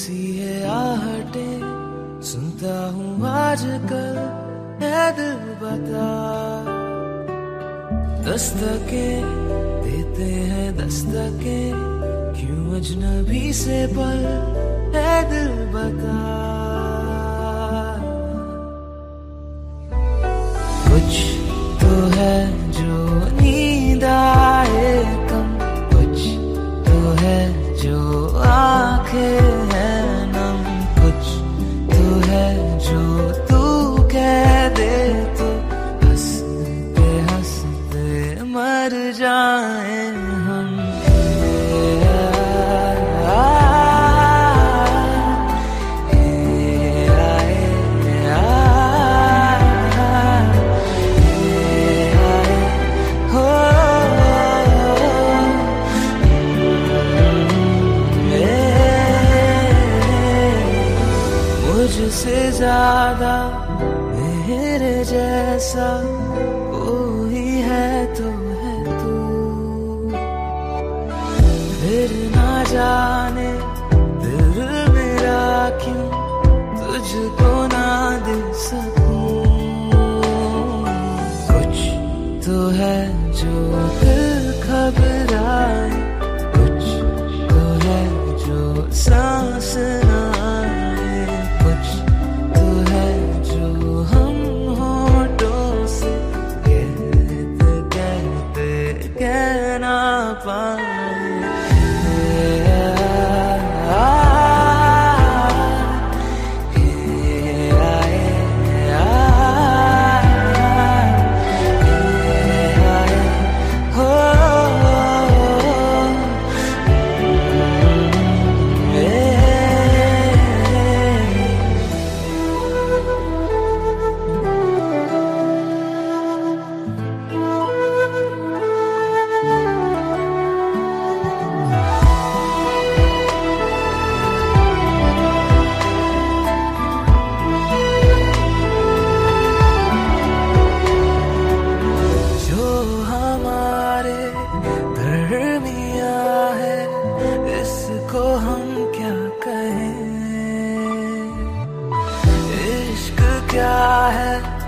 सी है आहटे। सुनता हूँ आजकल है दिल बता। दस्तके देते हैं दस्तके, क्यों अजनबी से पल है दिल बता। कुछ तो है जो नींद आए कम, कुछ तो है जो आँखें मर जाए हम। मुझसे ज़्यादा मेरे जैसा कोई है तो। जाने, दिल मेरा क्यों तुझको ना दे सकूँ? कुछ तो है जो दिल घबराए, कुछ तो है जो सांस ना आए, कुछ तो है जो हम होठों से कहते कहते, कह ना पाए। क्या है?